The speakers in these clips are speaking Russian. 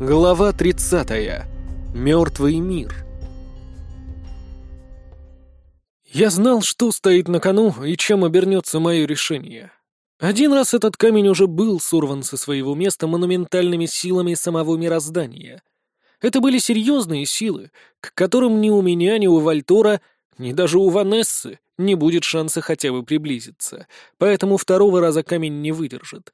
Глава 30. Мертвый мир. Я знал, что стоит на кону и чем обернется мое решение. Один раз этот камень уже был сорван со своего места монументальными силами самого мироздания. Это были серьезные силы, к которым ни у меня, ни у Вальтора, ни даже у Ванессы не будет шанса хотя бы приблизиться, поэтому второго раза камень не выдержит.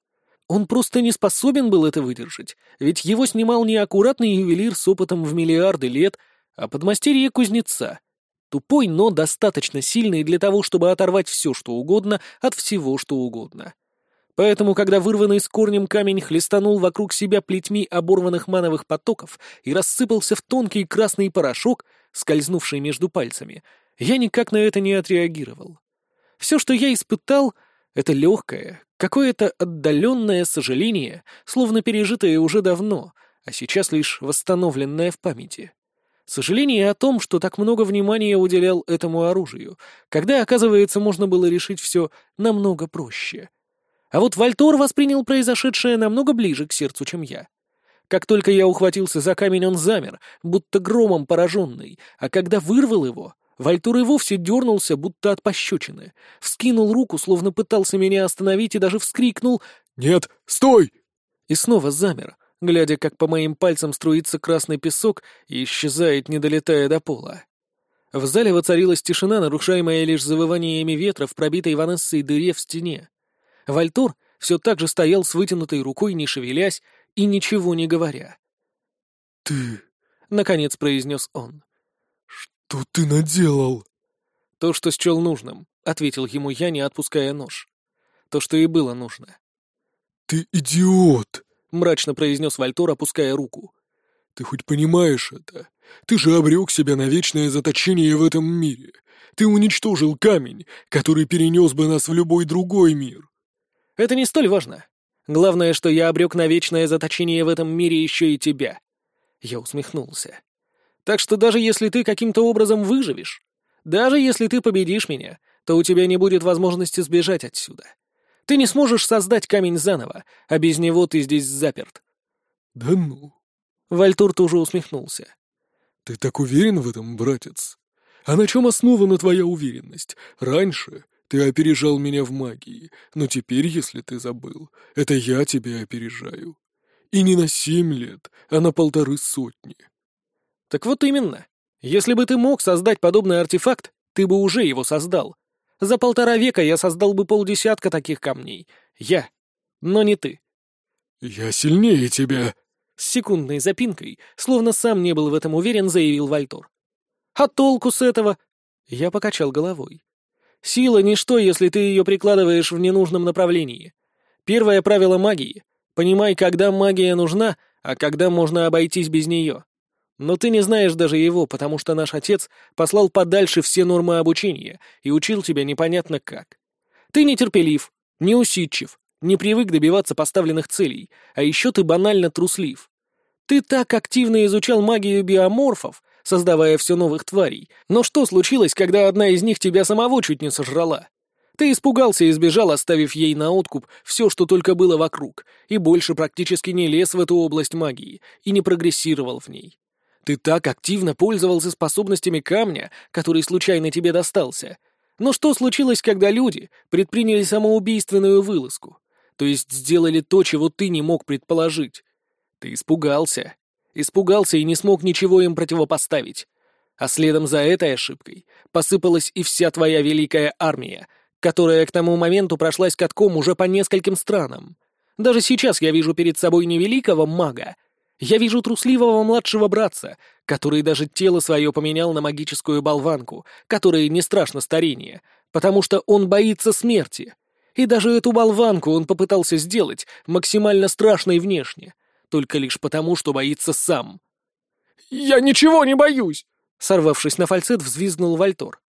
Он просто не способен был это выдержать, ведь его снимал не аккуратный ювелир с опытом в миллиарды лет, а подмастерье кузнеца. Тупой, но достаточно сильный для того, чтобы оторвать все, что угодно, от всего, что угодно. Поэтому, когда вырванный с корнем камень хлестанул вокруг себя плетьми оборванных мановых потоков и рассыпался в тонкий красный порошок, скользнувший между пальцами, я никак на это не отреагировал. Все, что я испытал — это легкое, какое-то отдаленное сожаление, словно пережитое уже давно, а сейчас лишь восстановленное в памяти. Сожаление о том, что так много внимания уделял этому оружию, когда, оказывается, можно было решить все намного проще. А вот Вальтор воспринял произошедшее намного ближе к сердцу, чем я. Как только я ухватился за камень, он замер, будто громом пораженный, а когда вырвал его, Вальтур и вовсе дернулся, будто от пощечины. Вскинул руку, словно пытался меня остановить, и даже вскрикнул «Нет, стой!» И снова замер, глядя, как по моим пальцам струится красный песок и исчезает, не долетая до пола. В зале воцарилась тишина, нарушаемая лишь завываниями ветра в пробитой Ванессой дыре в стене. Вальтор все так же стоял с вытянутой рукой, не шевелясь и ничего не говоря. «Ты...» — наконец произнес он. «Что ты наделал?» «То, что счел нужным», — ответил ему я, не отпуская нож. «То, что и было нужно». «Ты идиот!» — мрачно произнес Вальтор, опуская руку. «Ты хоть понимаешь это? Ты же обрек себя на вечное заточение в этом мире. Ты уничтожил камень, который перенес бы нас в любой другой мир». «Это не столь важно. Главное, что я обрек на вечное заточение в этом мире еще и тебя». Я усмехнулся. Так что даже если ты каким-то образом выживешь, даже если ты победишь меня, то у тебя не будет возможности сбежать отсюда. Ты не сможешь создать камень заново, а без него ты здесь заперт». «Да ну...» Вальтур тоже усмехнулся. «Ты так уверен в этом, братец? А на чем основана твоя уверенность? Раньше ты опережал меня в магии, но теперь, если ты забыл, это я тебя опережаю. И не на семь лет, а на полторы сотни. Так вот именно. Если бы ты мог создать подобный артефакт, ты бы уже его создал. За полтора века я создал бы полдесятка таких камней. Я. Но не ты. «Я сильнее тебя!» С секундной запинкой, словно сам не был в этом уверен, заявил Вальтор. «А толку с этого?» Я покачал головой. «Сила — ничто, если ты ее прикладываешь в ненужном направлении. Первое правило магии — понимай, когда магия нужна, а когда можно обойтись без нее. Но ты не знаешь даже его, потому что наш отец послал подальше все нормы обучения и учил тебя непонятно как. Ты нетерпелив, неусидчив, не привык добиваться поставленных целей, а еще ты банально труслив. Ты так активно изучал магию биоморфов, создавая все новых тварей, но что случилось, когда одна из них тебя самого чуть не сожрала? Ты испугался и сбежал, оставив ей на откуп все, что только было вокруг, и больше практически не лез в эту область магии и не прогрессировал в ней. Ты так активно пользовался способностями камня, который случайно тебе достался. Но что случилось, когда люди предприняли самоубийственную вылазку? То есть сделали то, чего ты не мог предположить. Ты испугался. Испугался и не смог ничего им противопоставить. А следом за этой ошибкой посыпалась и вся твоя великая армия, которая к тому моменту прошлась катком уже по нескольким странам. Даже сейчас я вижу перед собой не великого мага, я вижу трусливого младшего братца, который даже тело свое поменял на магическую болванку, которой не страшно старение, потому что он боится смерти. И даже эту болванку он попытался сделать максимально страшной внешне, только лишь потому, что боится сам. «Я ничего не боюсь!» Сорвавшись на фальцет, взвизгнул Вальтор.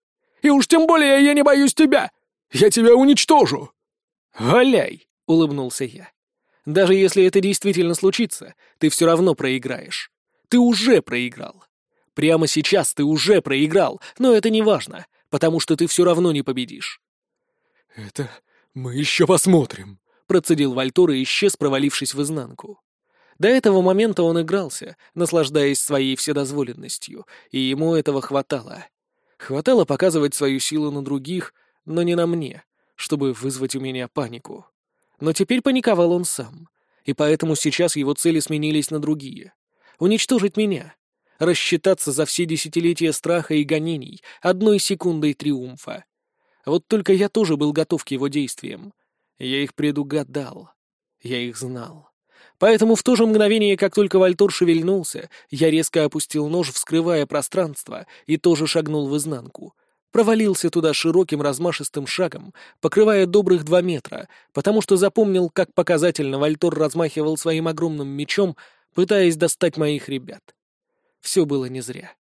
«И уж тем более я не боюсь тебя! Я тебя уничтожу!» «Валяй!» — улыбнулся я. Даже если это действительно случится, ты все равно проиграешь. Ты уже проиграл. Прямо сейчас ты уже проиграл, но это не важно, потому что ты все равно не победишь. «Это мы еще посмотрим», — процедил Вальтор и исчез, провалившись в изнанку. До этого момента он игрался, наслаждаясь своей вседозволенностью, и ему этого хватало. Хватало показывать свою силу на других, но не на мне, чтобы вызвать у меня панику. Но теперь паниковал он сам, и поэтому сейчас его цели сменились на другие. Уничтожить меня, рассчитаться за все десятилетия страха и гонений одной секундой триумфа. Вот только я тоже был готов к его действиям. Я их предугадал. Я их знал. Поэтому в то же мгновение, как только Вальтор шевельнулся, я резко опустил нож, вскрывая пространство, и тоже шагнул в изнанку. Провалился туда широким размашистым шагом, покрывая добрых два метра, потому что запомнил, как показательно Вальтор размахивал своим огромным мечом, пытаясь достать моих ребят. Все было не зря.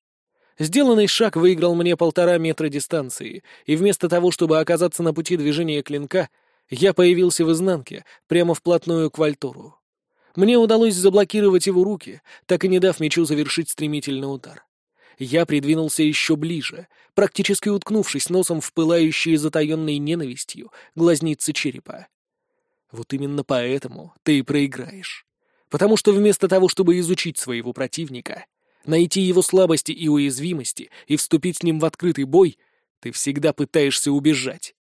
Сделанный шаг выиграл мне полтора метра дистанции, и вместо того, чтобы оказаться на пути движения клинка, я появился в изнанке, прямо вплотную к Вальтору. Мне удалось заблокировать его руки, так и не дав мечу завершить стремительный удар. Я придвинулся еще ближе, практически уткнувшись носом в пылающие затаенной ненавистью глазницы черепа. Вот именно поэтому ты и проиграешь. Потому что вместо того, чтобы изучить своего противника, найти его слабости и уязвимости и вступить с ним в открытый бой, ты всегда пытаешься убежать.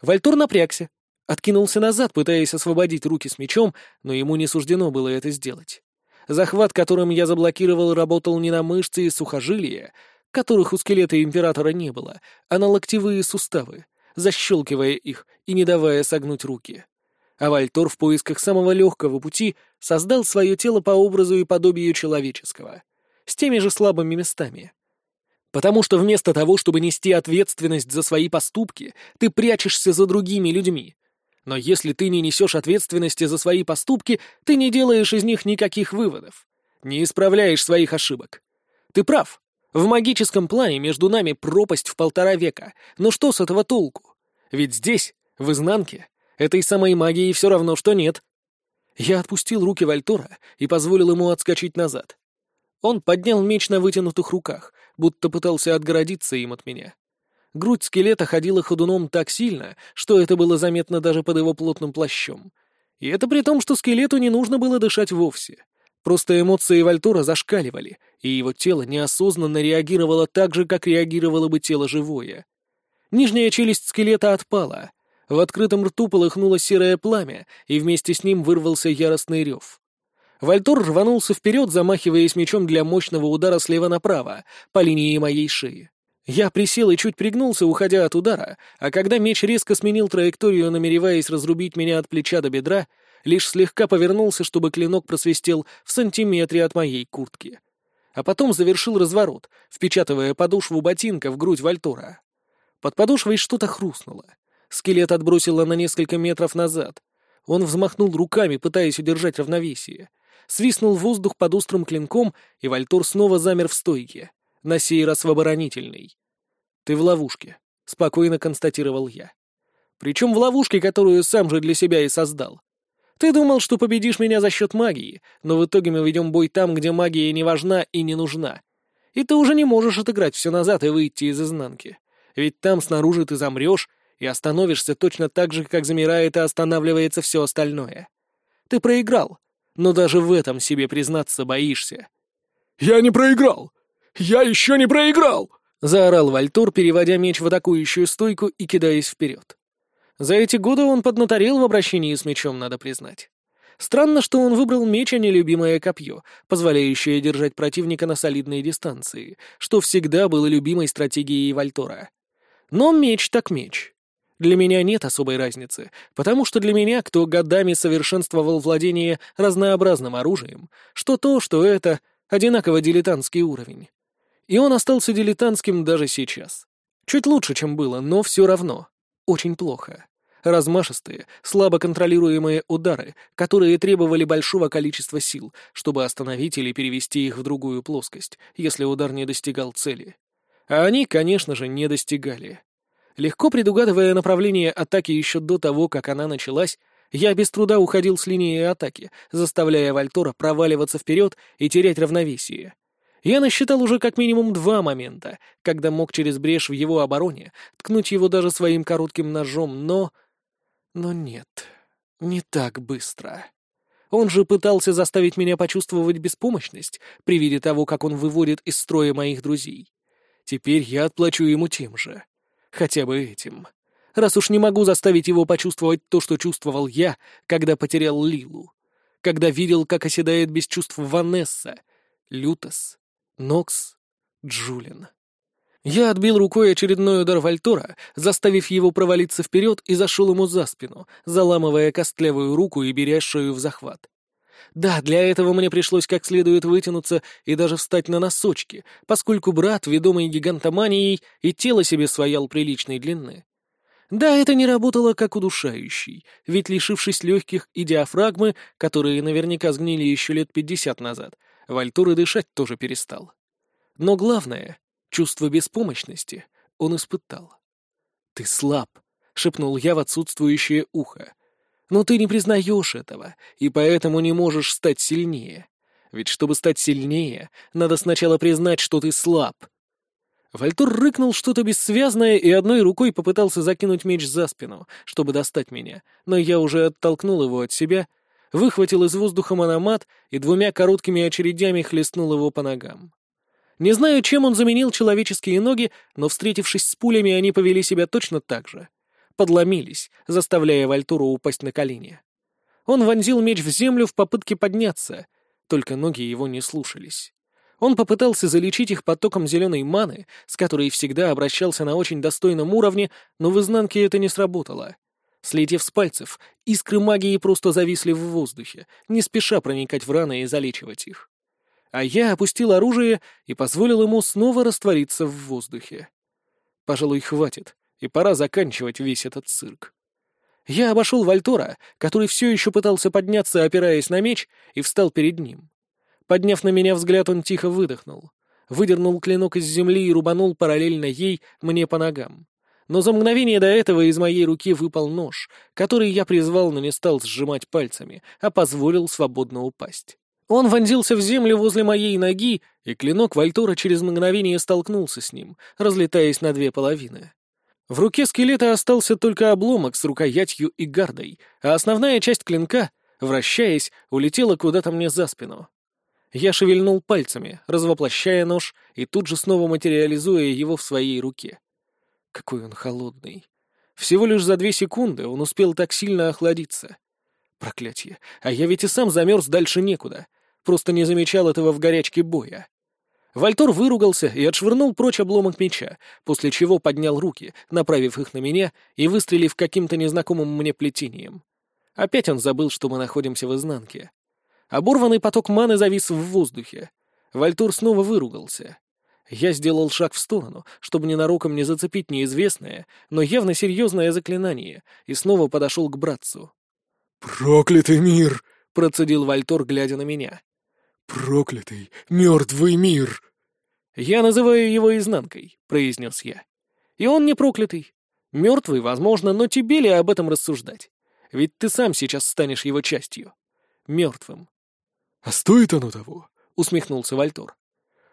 Вальтур напрягся, Откинулся назад, пытаясь освободить руки с мечом, но ему не суждено было это сделать. Захват, которым я заблокировал, работал не на мышцы и сухожилия, которых у скелета императора не было, а на локтевые суставы, защелкивая их и не давая согнуть руки. А Вальтор в поисках самого легкого пути создал свое тело по образу и подобию человеческого, с теми же слабыми местами. Потому что вместо того, чтобы нести ответственность за свои поступки, ты прячешься за другими людьми, но если ты не несешь ответственности за свои поступки, ты не делаешь из них никаких выводов, не исправляешь своих ошибок. Ты прав. В магическом плане между нами пропасть в полтора века. Но что с этого толку? Ведь здесь, в изнанке, этой самой магии все равно, что нет. Я отпустил руки Вальтора и позволил ему отскочить назад. Он поднял меч на вытянутых руках, будто пытался отгородиться им от меня. Грудь скелета ходила ходуном так сильно, что это было заметно даже под его плотным плащом. И это при том, что скелету не нужно было дышать вовсе. Просто эмоции Вальтора зашкаливали, и его тело неосознанно реагировало так же, как реагировало бы тело живое. Нижняя челюсть скелета отпала. В открытом рту полыхнуло серое пламя, и вместе с ним вырвался яростный рев. Вальтор рванулся вперед, замахиваясь мечом для мощного удара слева направо, по линии моей шеи. Я присел и чуть пригнулся, уходя от удара, а когда меч резко сменил траекторию, намереваясь разрубить меня от плеча до бедра, лишь слегка повернулся, чтобы клинок просвистел в сантиметре от моей куртки. А потом завершил разворот, впечатывая подошву ботинка в грудь Вальтора. Под подошвой что-то хрустнуло. Скелет отбросило на несколько метров назад. Он взмахнул руками, пытаясь удержать равновесие. Свистнул воздух под острым клинком, и Вальтор снова замер в стойке — на сей раз в оборонительный. «Ты в ловушке», — спокойно констатировал я. «Причем в ловушке, которую сам же для себя и создал. Ты думал, что победишь меня за счет магии, но в итоге мы ведем бой там, где магия не важна и не нужна. И ты уже не можешь отыграть все назад и выйти из изнанки. Ведь там снаружи ты замрешь и остановишься точно так же, как замирает и останавливается все остальное. Ты проиграл, но даже в этом себе признаться боишься». «Я не проиграл!» «Я еще не проиграл!» — заорал Вальтур, переводя меч в атакующую стойку и кидаясь вперед. За эти годы он поднаторел в обращении с мечом, надо признать. Странно, что он выбрал меч, а не любимое копье, позволяющее держать противника на солидной дистанции, что всегда было любимой стратегией Вальтора. Но меч так меч. Для меня нет особой разницы, потому что для меня, кто годами совершенствовал владение разнообразным оружием, что то, что это, одинаково дилетантский уровень. И он остался дилетантским даже сейчас. Чуть лучше, чем было, но все равно. Очень плохо. Размашистые, слабо контролируемые удары, которые требовали большого количества сил, чтобы остановить или перевести их в другую плоскость, если удар не достигал цели. А они, конечно же, не достигали. Легко предугадывая направление атаки еще до того, как она началась, я без труда уходил с линии атаки, заставляя Вальтора проваливаться вперед и терять равновесие. Я насчитал уже как минимум два момента, когда мог через брешь в его обороне ткнуть его даже своим коротким ножом, но... Но нет, не так быстро. Он же пытался заставить меня почувствовать беспомощность при виде того, как он выводит из строя моих друзей. Теперь я отплачу ему тем же. Хотя бы этим. Раз уж не могу заставить его почувствовать то, что чувствовал я, когда потерял Лилу. Когда видел, как оседает без чувств Ванесса, Лютос, Нокс, Джулин. Я отбил рукой очередной удар Вальтора, заставив его провалиться вперед и зашел ему за спину, заламывая костлявую руку и беря шею в захват. Да, для этого мне пришлось как следует вытянуться и даже встать на носочки, поскольку брат, ведомый гигантоманией, и тело себе своял приличной длины. Да, это не работало как удушающий, ведь, лишившись легких и диафрагмы, которые наверняка сгнили еще лет пятьдесят назад, Вальтур и дышать тоже перестал. Но главное, Чувство беспомощности он испытал. «Ты слаб», — шепнул я в отсутствующее ухо. «Но ты не признаешь этого, и поэтому не можешь стать сильнее. Ведь чтобы стать сильнее, надо сначала признать, что ты слаб». Вальтур рыкнул что-то бессвязное и одной рукой попытался закинуть меч за спину, чтобы достать меня, но я уже оттолкнул его от себя, выхватил из воздуха мономат и двумя короткими очередями хлестнул его по ногам. Не знаю, чем он заменил человеческие ноги, но, встретившись с пулями, они повели себя точно так же. Подломились, заставляя Вальтуру упасть на колени. Он вонзил меч в землю в попытке подняться, только ноги его не слушались. Он попытался залечить их потоком зеленой маны, с которой всегда обращался на очень достойном уровне, но в изнанке это не сработало. Слетев с пальцев, искры магии просто зависли в воздухе, не спеша проникать в раны и залечивать их а я опустил оружие и позволил ему снова раствориться в воздухе. Пожалуй, хватит, и пора заканчивать весь этот цирк. Я обошел Вальтора, который все еще пытался подняться, опираясь на меч, и встал перед ним. Подняв на меня взгляд, он тихо выдохнул, выдернул клинок из земли и рубанул параллельно ей мне по ногам. Но за мгновение до этого из моей руки выпал нож, который я призвал, но не стал сжимать пальцами, а позволил свободно упасть. Он вонзился в землю возле моей ноги, и клинок Вальтора через мгновение столкнулся с ним, разлетаясь на две половины. В руке скелета остался только обломок с рукоятью и гардой, а основная часть клинка, вращаясь, улетела куда-то мне за спину. Я шевельнул пальцами, развоплощая нож, и тут же снова материализуя его в своей руке. Какой он холодный. Всего лишь за две секунды он успел так сильно охладиться. Проклятье, а я ведь и сам замерз дальше некуда просто не замечал этого в горячке боя. Вальтор выругался и отшвырнул прочь обломок меча, после чего поднял руки, направив их на меня и выстрелив каким-то незнакомым мне плетением. Опять он забыл, что мы находимся в изнанке. Оборванный поток маны завис в воздухе. Вальтур снова выругался. Я сделал шаг в сторону, чтобы ненароком не зацепить неизвестное, но явно серьезное заклинание, и снова подошел к братцу. «Проклятый мир!» — процедил Вальтор, глядя на меня. «Проклятый, мертвый мир!» «Я называю его изнанкой», — произнес я. «И он не проклятый. Мертвый, возможно, но тебе ли об этом рассуждать? Ведь ты сам сейчас станешь его частью. Мертвым». «А стоит оно того?» — усмехнулся Вальтор.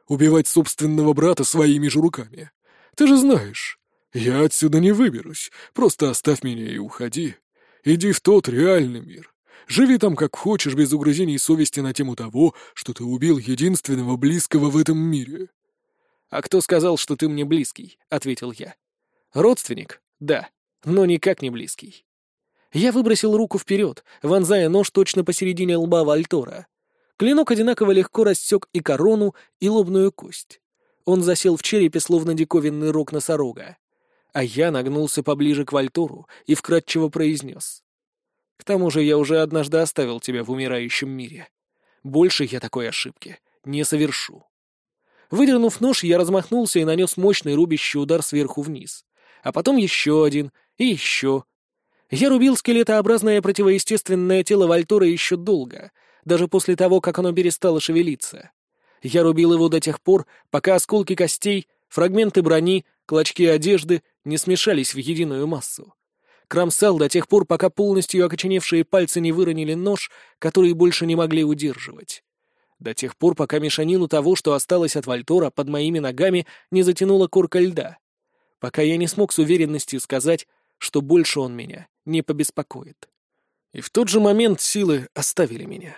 «Убивать собственного брата своими же руками. Ты же знаешь, я отсюда не выберусь. Просто оставь меня и уходи. Иди в тот реальный мир. Живи там как хочешь, без угрызений совести на тему того, что ты убил единственного близкого в этом мире». «А кто сказал, что ты мне близкий?» — ответил я. «Родственник? Да, но никак не близкий». Я выбросил руку вперед, вонзая нож точно посередине лба Вальтора. Клинок одинаково легко рассек и корону, и лобную кость. Он засел в черепе, словно диковинный рог носорога. А я нагнулся поближе к Вальтору и вкратчиво произнес. К тому же я уже однажды оставил тебя в умирающем мире. Больше я такой ошибки не совершу. Выдернув нож, я размахнулся и нанес мощный рубящий удар сверху вниз. А потом еще один, и еще. Я рубил скелетообразное противоестественное тело Вальтора еще долго, даже после того, как оно перестало шевелиться. Я рубил его до тех пор, пока осколки костей, фрагменты брони, клочки одежды не смешались в единую массу кромсал до тех пор, пока полностью окоченевшие пальцы не выронили нож, который больше не могли удерживать. До тех пор, пока мешанину того, что осталось от Вальтора, под моими ногами не затянула корка льда. Пока я не смог с уверенностью сказать, что больше он меня не побеспокоит. И в тот же момент силы оставили меня.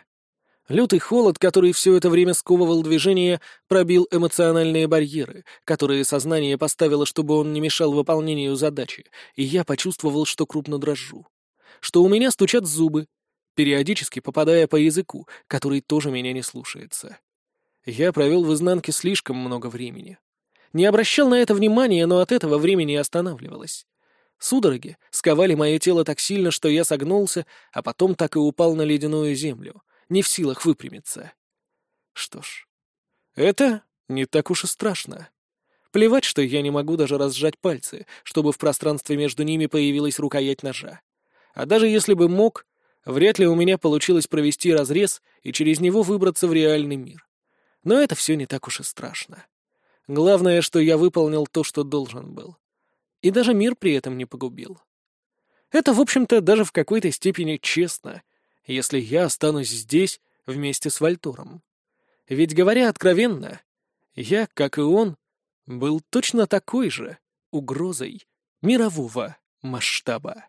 Лютый холод, который все это время сковывал движение, пробил эмоциональные барьеры, которые сознание поставило, чтобы он не мешал выполнению задачи, и я почувствовал, что крупно дрожу. Что у меня стучат зубы, периодически попадая по языку, который тоже меня не слушается. Я провел в изнанке слишком много времени. Не обращал на это внимания, но от этого времени останавливалось. Судороги сковали мое тело так сильно, что я согнулся, а потом так и упал на ледяную землю — не в силах выпрямиться. Что ж, это не так уж и страшно. Плевать, что я не могу даже разжать пальцы, чтобы в пространстве между ними появилась рукоять ножа. А даже если бы мог, вряд ли у меня получилось провести разрез и через него выбраться в реальный мир. Но это все не так уж и страшно. Главное, что я выполнил то, что должен был. И даже мир при этом не погубил. Это, в общем-то, даже в какой-то степени честно — если я останусь здесь вместе с Вальтуром. Ведь, говоря откровенно, я, как и он, был точно такой же угрозой мирового масштаба.